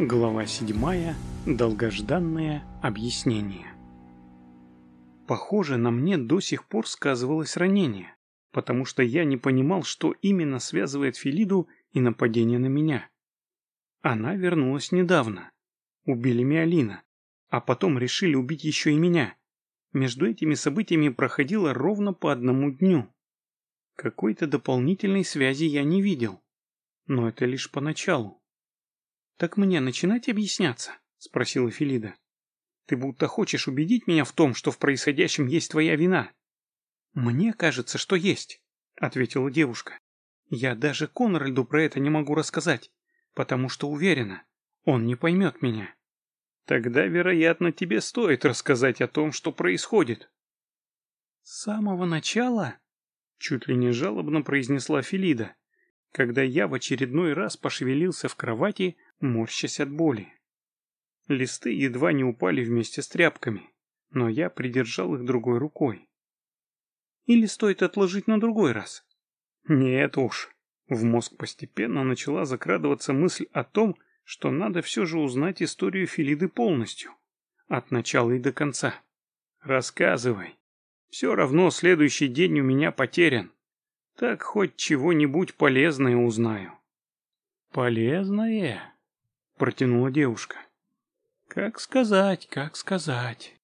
Глава седьмая. Долгожданное объяснение. Похоже, на мне до сих пор сказывалось ранение, потому что я не понимал, что именно связывает Филиду и нападение на меня. Она вернулась недавно. Убили Миалина, а потом решили убить еще и меня. Между этими событиями проходило ровно по одному дню. Какой-то дополнительной связи я не видел. Но это лишь поначалу. «Так мне начинать объясняться?» — спросила Филида. «Ты будто хочешь убедить меня в том, что в происходящем есть твоя вина». «Мне кажется, что есть», — ответила девушка. «Я даже Конральду про это не могу рассказать, потому что уверена, он не поймет меня». «Тогда, вероятно, тебе стоит рассказать о том, что происходит». «С самого начала?» — чуть ли не жалобно произнесла Филида, когда я в очередной раз пошевелился в кровати, морщась от боли. Листы едва не упали вместе с тряпками, но я придержал их другой рукой. Или стоит отложить на другой раз? Нет уж. В мозг постепенно начала закрадываться мысль о том, что надо все же узнать историю Филиды полностью. От начала и до конца. Рассказывай. Все равно следующий день у меня потерян. Так хоть чего-нибудь полезное узнаю. Полезное? Протянула девушка. Как сказать, как сказать.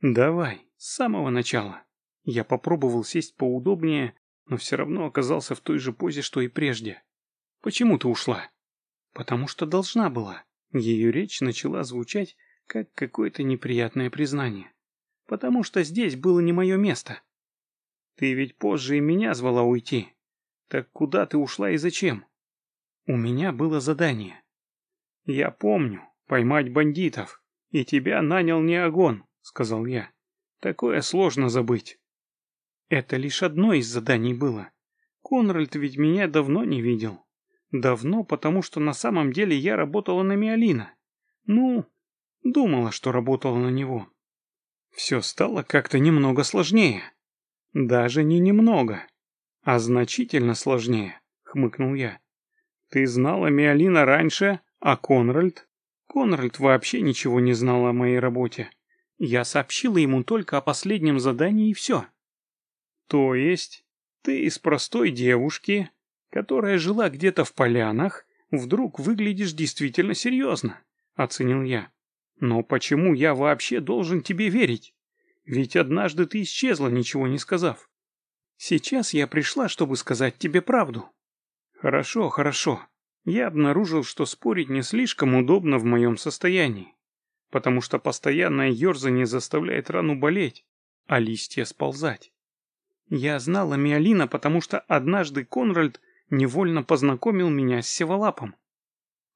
Давай, с самого начала. Я попробовал сесть поудобнее, но все равно оказался в той же позе, что и прежде. Почему ты ушла? Потому что должна была. Ее речь начала звучать, как какое-то неприятное признание. Потому что здесь было не мое место. Ты ведь позже и меня звала уйти. Так куда ты ушла и зачем? У меня было задание. Я помню, поймать бандитов. И тебя нанял не огонь, сказал я. Такое сложно забыть. Это лишь одно из заданий было. Конральд ведь меня давно не видел. Давно, потому что на самом деле я работала на Миолина. Ну, думала, что работала на него. Все стало как-то немного сложнее. Даже не немного, а значительно сложнее, хмыкнул я. Ты знала Миолина раньше, а Конральд? Конральд вообще ничего не знал о моей работе. Я сообщила ему только о последнем задании и все. То есть, ты из простой девушки, которая жила где-то в полянах, вдруг выглядишь действительно серьезно, оценил я. Но почему я вообще должен тебе верить? Ведь однажды ты исчезла, ничего не сказав. Сейчас я пришла, чтобы сказать тебе правду. Хорошо, хорошо. Я обнаружил, что спорить не слишком удобно в моем состоянии, потому что постоянное ерзание заставляет рану болеть, а листья сползать. Я знала Миалина, потому что однажды Конральд невольно познакомил меня с Севалапом.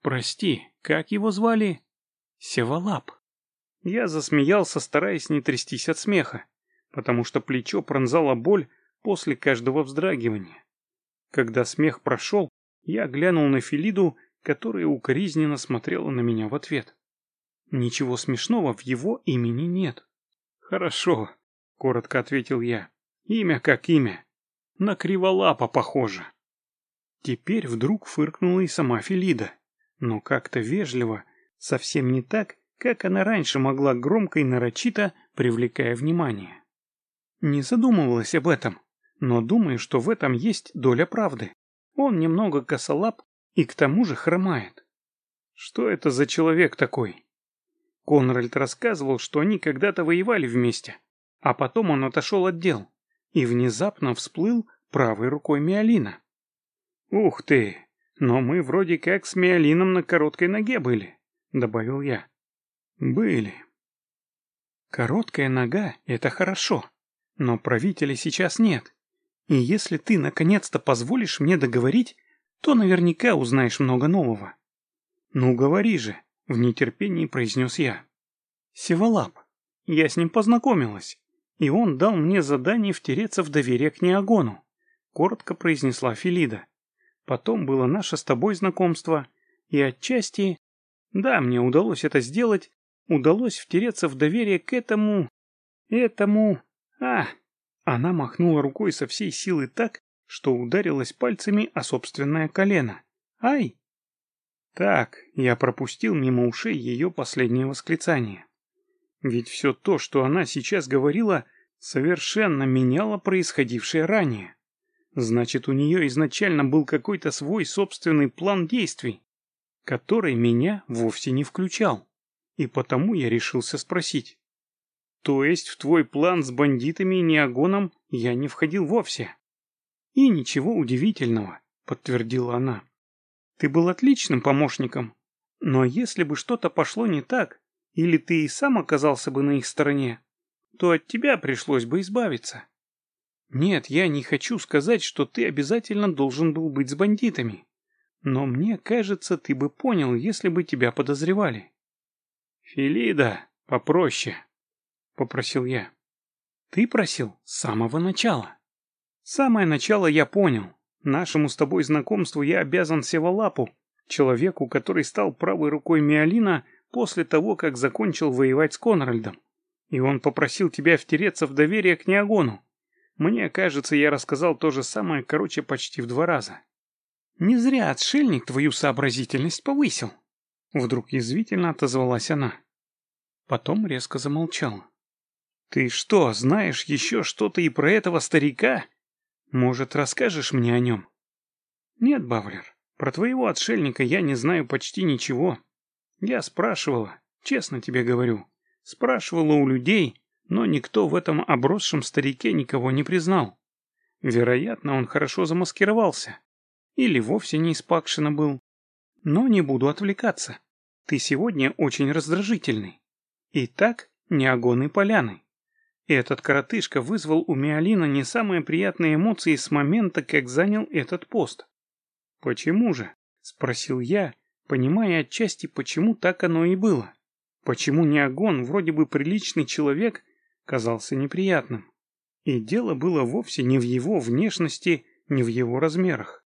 Прости, как его звали? Севалап. Я засмеялся, стараясь не трястись от смеха, потому что плечо пронзала боль после каждого вздрагивания. Когда смех прошел, я глянул на Филиду, которая укоризненно смотрела на меня в ответ. Ничего смешного в его имени нет. Хорошо, коротко ответил я. Имя как имя. На криволапа похоже. Теперь вдруг фыркнула и сама Филида, но как-то вежливо, совсем не так, как она раньше могла громко и нарочито, привлекая внимание. Не задумывалась об этом, но думаю, что в этом есть доля правды. Он немного косолап и к тому же хромает. Что это за человек такой? Конральд рассказывал, что они когда-то воевали вместе, а потом он отошел от дел и внезапно всплыл правой рукой Миолина. «Ух ты! Но мы вроде как с Миолином на короткой ноге были», — добавил я. Были. Короткая нога — это хорошо, но правителя сейчас нет. И если ты наконец-то позволишь мне договорить, то наверняка узнаешь много нового. Ну, говори же, в нетерпении произнес я. Севалап. Я с ним познакомилась, и он дал мне задание втереться в доверие к Неогону, коротко произнесла Филида. Потом было наше с тобой знакомство, и отчасти... Да, мне удалось это сделать, удалось втереться в доверие к этому... этому... А! Она махнула рукой со всей силы так, что ударилась пальцами о собственное колено. Ай! Так, я пропустил мимо ушей ее последнее восклицание. Ведь все то, что она сейчас говорила, совершенно меняло происходившее ранее. Значит, у нее изначально был какой-то свой собственный план действий, который меня вовсе не включал. И потому я решился спросить. То есть в твой план с бандитами и неогоном я не входил вовсе? И ничего удивительного, подтвердила она. Ты был отличным помощником, но если бы что-то пошло не так, или ты и сам оказался бы на их стороне, то от тебя пришлось бы избавиться. Нет, я не хочу сказать, что ты обязательно должен был быть с бандитами. Но мне кажется, ты бы понял, если бы тебя подозревали. Филида, попроще, попросил я. Ты просил с самого начала. Самое начало я понял. Нашему с тобой знакомству я обязан Севалапу, человеку, который стал правой рукой Миолина после того, как закончил воевать с Конральдом. И он попросил тебя втереться в доверие к Неогону. Мне кажется, я рассказал то же самое, короче, почти в два раза. Не зря отшельник твою сообразительность повысил. Вдруг язвительно отозвалась она. Потом резко замолчала. Ты что, знаешь еще что-то и про этого старика? Может, расскажешь мне о нем? Нет, Бавлер, про твоего отшельника я не знаю почти ничего. Я спрашивала, честно тебе говорю, спрашивала у людей, но никто в этом обросшем старике никого не признал. Вероятно, он хорошо замаскировался. Или вовсе не из Пакшина был. Но не буду отвлекаться. Ты сегодня очень раздражительный. Итак, не огонь и поляны. Этот коротышка вызвал у Миолина не самые приятные эмоции с момента, как занял этот пост. «Почему же?» — спросил я, понимая отчасти, почему так оно и было. Почему Неогон, вроде бы приличный человек, казался неприятным. И дело было вовсе не в его внешности, не в его размерах.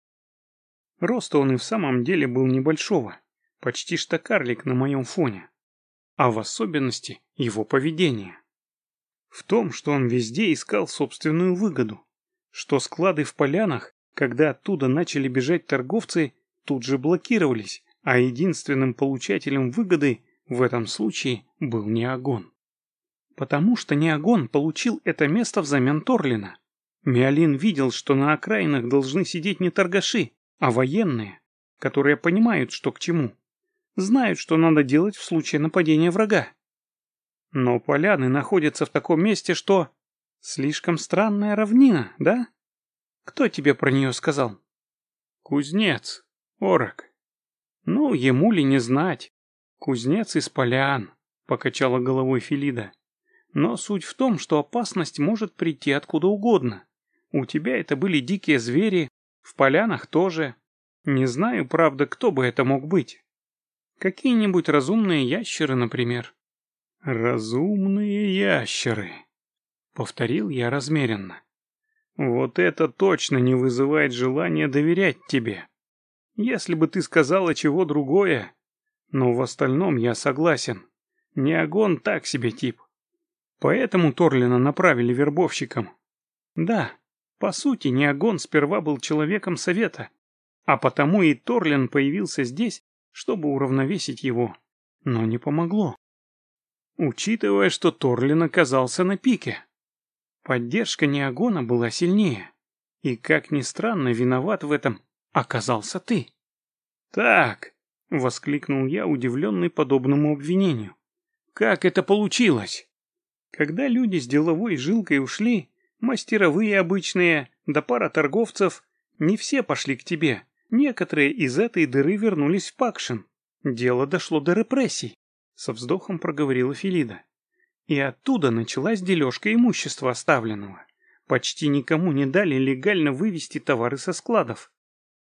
Роста он и в самом деле был небольшого, почти что карлик на моем фоне. А в особенности его поведение. В том, что он везде искал собственную выгоду. Что склады в полянах, когда оттуда начали бежать торговцы, тут же блокировались, а единственным получателем выгоды в этом случае был Неогон. Потому что Неогон получил это место взамен Торлина. Миолин видел, что на окраинах должны сидеть не торгаши, а военные, которые понимают, что к чему. Знают, что надо делать в случае нападения врага. Но поляны находятся в таком месте, что... Слишком странная равнина, да? Кто тебе про нее сказал? Кузнец, Орок. Ну, ему ли не знать? Кузнец из полян, покачала головой Филида. Но суть в том, что опасность может прийти откуда угодно. У тебя это были дикие звери, в полянах тоже. Не знаю, правда, кто бы это мог быть. Какие-нибудь разумные ящеры, например. «Разумные ящеры», — повторил я размеренно. «Вот это точно не вызывает желания доверять тебе. Если бы ты сказала чего другое, но в остальном я согласен. Неогон так себе тип. Поэтому Торлина направили вербовщикам. Да, по сути, Неогон сперва был человеком совета, а потому и Торлин появился здесь, чтобы уравновесить его. Но не помогло учитывая, что Торлин оказался на пике. Поддержка Неогона была сильнее. И, как ни странно, виноват в этом оказался ты. «Так», — воскликнул я, удивленный подобному обвинению. «Как это получилось?» Когда люди с деловой жилкой ушли, мастеровые обычные, да пара торговцев, не все пошли к тебе. Некоторые из этой дыры вернулись в Пакшин. Дело дошло до репрессий. Со вздохом проговорила Филида. И оттуда началась дележка имущества оставленного. Почти никому не дали легально вывести товары со складов.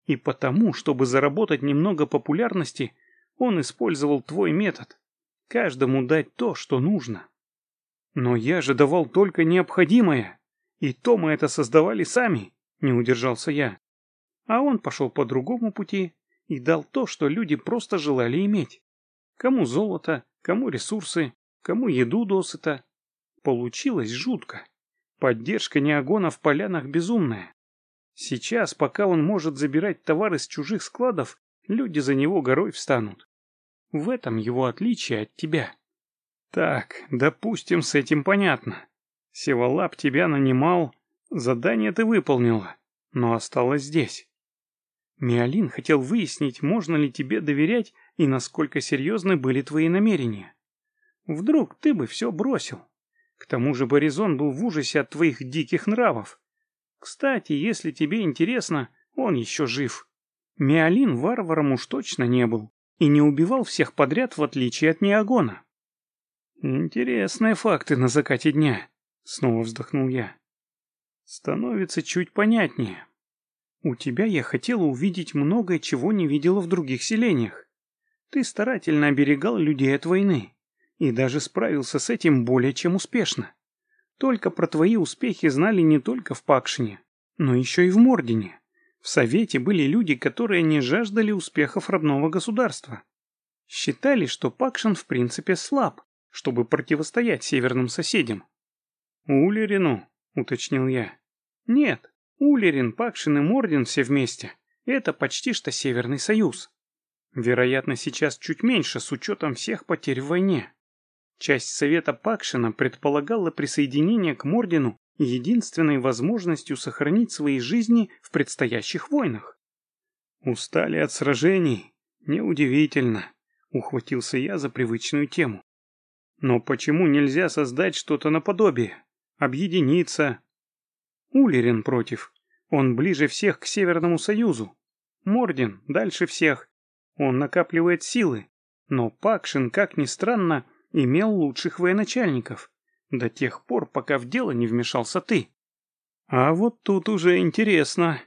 И потому, чтобы заработать немного популярности, он использовал твой метод. Каждому дать то, что нужно. Но я же давал только необходимое. И то мы это создавали сами, не удержался я. А он пошел по другому пути и дал то, что люди просто желали иметь. Кому золото, кому ресурсы, кому еду досыта. Получилось жутко. Поддержка неогона в полянах безумная. Сейчас, пока он может забирать товары с чужих складов, люди за него горой встанут. В этом его отличие от тебя. Так, допустим, с этим понятно. Севалап тебя нанимал, задание ты выполнила, но осталась здесь. Миолин хотел выяснить, можно ли тебе доверять и насколько серьезны были твои намерения. Вдруг ты бы все бросил. К тому же Боризон был в ужасе от твоих диких нравов. Кстати, если тебе интересно, он еще жив. Миолин варваром уж точно не был и не убивал всех подряд, в отличие от Неогона. Интересные факты на закате дня, снова вздохнул я. Становится чуть понятнее. У тебя я хотела увидеть многое, чего не видела в других селениях. Ты старательно оберегал людей от войны и даже справился с этим более чем успешно. Только про твои успехи знали не только в Пакшине, но еще и в Мордине. В Совете были люди, которые не жаждали успехов родного государства. Считали, что Пакшин в принципе слаб, чтобы противостоять северным соседям. «Улерину», — уточнил я. «Нет, Улерин, Пакшин и Мордин все вместе. Это почти что Северный Союз. Вероятно, сейчас чуть меньше с учетом всех потерь в войне. Часть Совета Пакшина предполагала присоединение к Мордину единственной возможностью сохранить свои жизни в предстоящих войнах. Устали от сражений? Неудивительно, ухватился я за привычную тему. Но почему нельзя создать что-то наподобие? Объединиться? Улерин против. Он ближе всех к Северному Союзу. Мордин дальше всех. Он накапливает силы. Но Пакшин, как ни странно, имел лучших военачальников, до тех пор, пока в дело не вмешался ты. А вот тут уже интересно.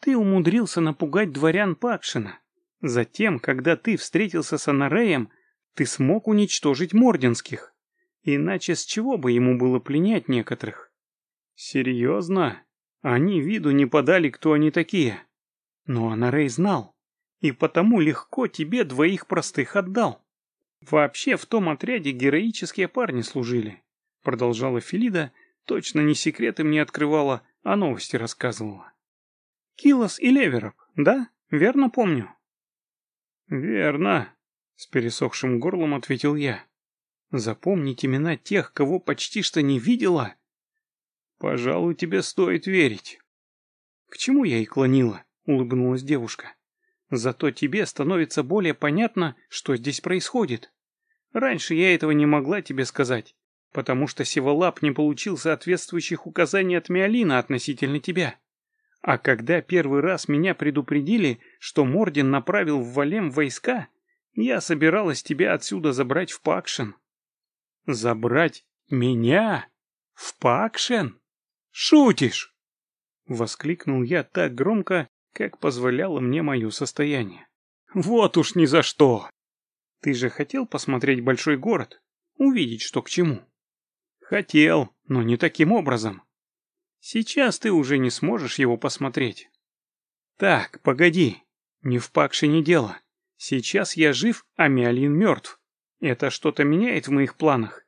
Ты умудрился напугать дворян Пакшина. Затем, когда ты встретился с Анареем, ты смог уничтожить Мординских. Иначе с чего бы ему было пленять некоторых? Серьезно? Они виду не подали, кто они такие. Но Анарей знал, и потому легко тебе двоих простых отдал. Вообще в том отряде героические парни служили, продолжала Филида, точно не секреты мне открывала, а новости рассказывала. Килос и Левероп, да? Верно помню? Верно, с пересохшим горлом ответил я. Запомнить имена тех, кого почти что не видела? Пожалуй, тебе стоит верить. К чему я и клонила, улыбнулась девушка. Зато тебе становится более понятно, что здесь происходит. Раньше я этого не могла тебе сказать, потому что Севолап не получил соответствующих указаний от Миолина относительно тебя. А когда первый раз меня предупредили, что Мордин направил в Валем войска, я собиралась тебя отсюда забрать в Пакшен. Забрать меня? В Пакшен? Шутишь? Воскликнул я так громко, как позволяло мне мое состояние. Вот уж ни за что! Ты же хотел посмотреть большой город, увидеть, что к чему? Хотел, но не таким образом. Сейчас ты уже не сможешь его посмотреть. Так, погоди, не в Пакшине дело. Сейчас я жив, а Миолин мертв. Это что-то меняет в моих планах?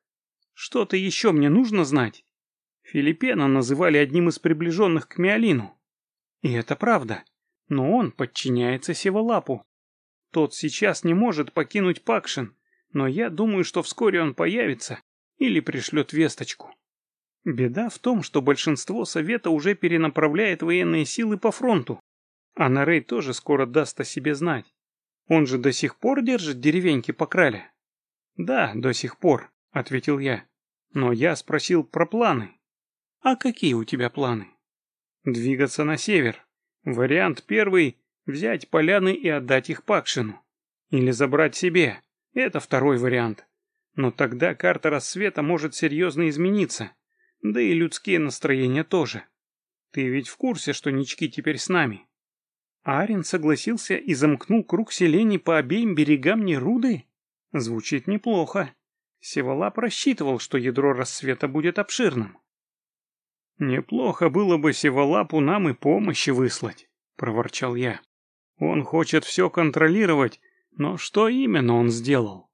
Что-то еще мне нужно знать? Филиппена называли одним из приближенных к Миолину. И это правда но он подчиняется Севалапу. Тот сейчас не может покинуть Пакшин, но я думаю, что вскоре он появится или пришлет весточку. Беда в том, что большинство Совета уже перенаправляет военные силы по фронту, а Нарей тоже скоро даст о себе знать. Он же до сих пор держит деревеньки по крале. Да, до сих пор, ответил я. Но я спросил про планы. А какие у тебя планы? Двигаться на север, Вариант первый – взять поляны и отдать их Пакшину. Или забрать себе. Это второй вариант. Но тогда карта рассвета может серьезно измениться. Да и людские настроения тоже. Ты ведь в курсе, что нички теперь с нами? Арин согласился и замкнул круг селений по обеим берегам Неруды? Звучит неплохо. Севалап рассчитывал, что ядро рассвета будет обширным. «Неплохо было бы Севалапу нам и помощи выслать», — проворчал я. «Он хочет все контролировать, но что именно он сделал?»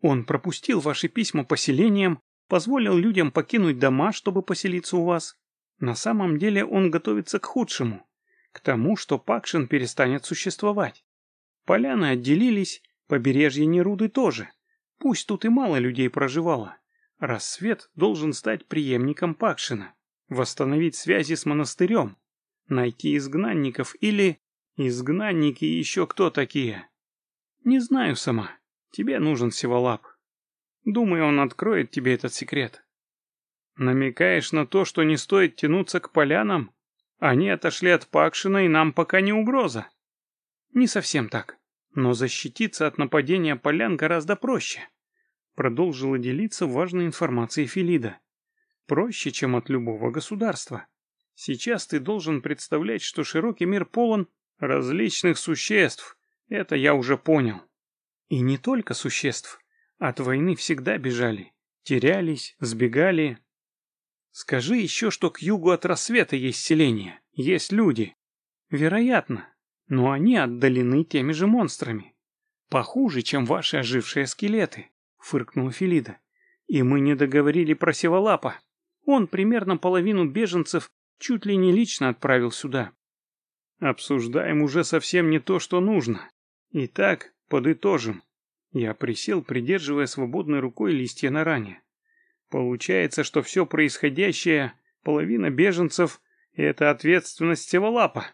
«Он пропустил ваши письма поселениям, позволил людям покинуть дома, чтобы поселиться у вас. На самом деле он готовится к худшему, к тому, что Пакшин перестанет существовать. Поляны отделились, побережье Неруды тоже. Пусть тут и мало людей проживало. Рассвет должен стать преемником Пакшина, восстановить связи с монастырем, найти изгнанников или... Изгнанники еще кто такие? Не знаю сама. Тебе нужен Севолап. Думаю, он откроет тебе этот секрет. Намекаешь на то, что не стоит тянуться к полянам? Они отошли от Пакшина, и нам пока не угроза. Не совсем так. Но защититься от нападения полян гораздо проще. Продолжила делиться важной информацией Филида. Проще, чем от любого государства. Сейчас ты должен представлять, что широкий мир полон различных существ. Это я уже понял. И не только существ. От войны всегда бежали. Терялись, сбегали. Скажи еще, что к югу от рассвета есть селение, есть люди. Вероятно. Но они отдалены теми же монстрами. Похуже, чем ваши ожившие скелеты, фыркнула Филида. И мы не договорили про Севолапа. Он примерно половину беженцев чуть ли не лично отправил сюда. Обсуждаем уже совсем не то, что нужно. Итак, подытожим. Я присел, придерживая свободной рукой листья на ране. Получается, что все происходящее, половина беженцев — это ответственность Севолапа,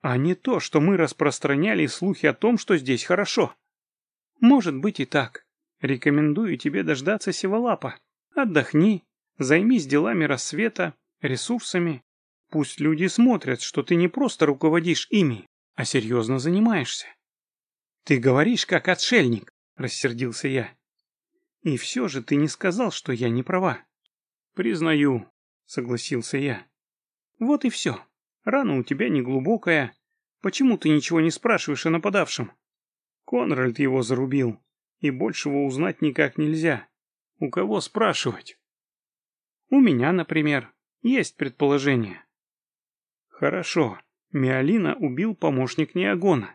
а не то, что мы распространяли слухи о том, что здесь хорошо. Может быть и так. Рекомендую тебе дождаться Севолапа. Отдохни, займись делами рассвета, ресурсами. Пусть люди смотрят, что ты не просто руководишь ими, а серьезно занимаешься. Ты говоришь, как отшельник, рассердился я. И все же ты не сказал, что я не права. Признаю, согласился я. Вот и все. Рана у тебя не глубокая. Почему ты ничего не спрашиваешь о нападавшем? Конральд его зарубил, и большего узнать никак нельзя. У кого спрашивать? У меня, например, есть предположение. Хорошо, Миалина убил помощник Неогона.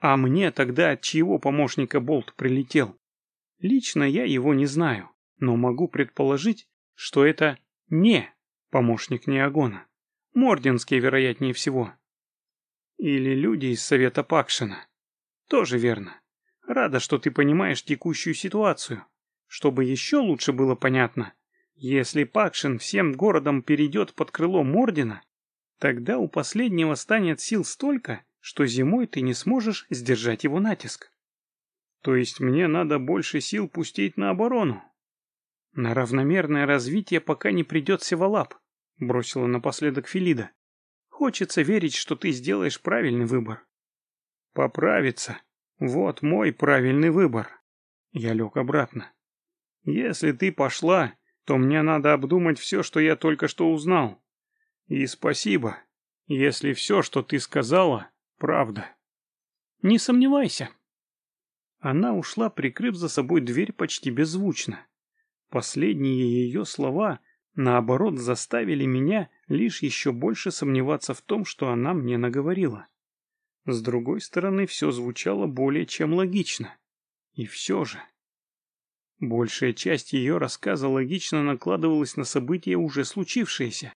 А мне тогда от чьего помощника болт прилетел? Лично я его не знаю, но могу предположить, что это не помощник Неогона. Морденский, вероятнее всего. Или люди из Совета Пакшина. Тоже верно. Рада, что ты понимаешь текущую ситуацию. Чтобы еще лучше было понятно, если Пакшин всем городом перейдет под крыло Мордена, тогда у последнего станет сил столько, что зимой ты не сможешь сдержать его натиск. То есть мне надо больше сил пустить на оборону. На равномерное развитие пока не придет Севалап, бросила напоследок Филида. Хочется верить, что ты сделаешь правильный выбор. Поправиться. Вот мой правильный выбор. Я лег обратно. Если ты пошла, то мне надо обдумать все, что я только что узнал. И спасибо, если все, что ты сказала, правда. Не сомневайся. Она ушла, прикрыв за собой дверь почти беззвучно. Последние ее слова, наоборот, заставили меня лишь еще больше сомневаться в том, что она мне наговорила. С другой стороны, все звучало более чем логично. И все же... Большая часть ее рассказа логично накладывалась на события, уже случившиеся,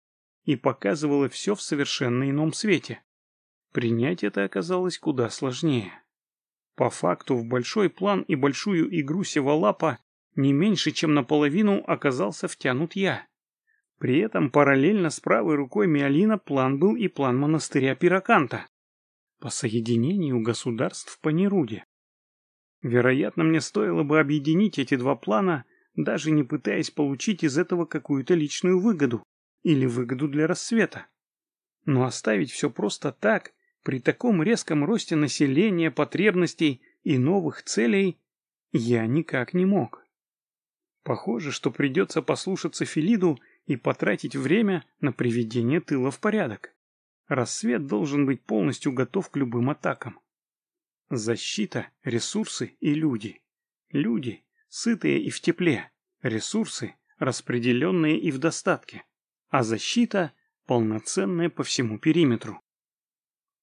и показывала все в совершенно ином свете. Принять это оказалось куда сложнее. По факту в большой план и большую игру Севалапа не меньше, чем наполовину оказался втянут я. При этом параллельно с правой рукой Миалина план был и план монастыря Пираканта по соединению государств по Неруде. Вероятно, мне стоило бы объединить эти два плана, даже не пытаясь получить из этого какую-то личную выгоду или выгоду для рассвета. Но оставить все просто так при таком резком росте населения, потребностей и новых целей я никак не мог. Похоже, что придется послушаться Филиду и потратить время на приведение тыла в порядок. Рассвет должен быть полностью готов к любым атакам. Защита, ресурсы и люди. Люди, сытые и в тепле. Ресурсы, распределенные и в достатке. А защита, полноценная по всему периметру.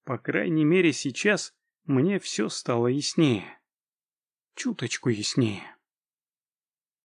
По крайней мере сейчас мне все стало яснее. Чуточку яснее.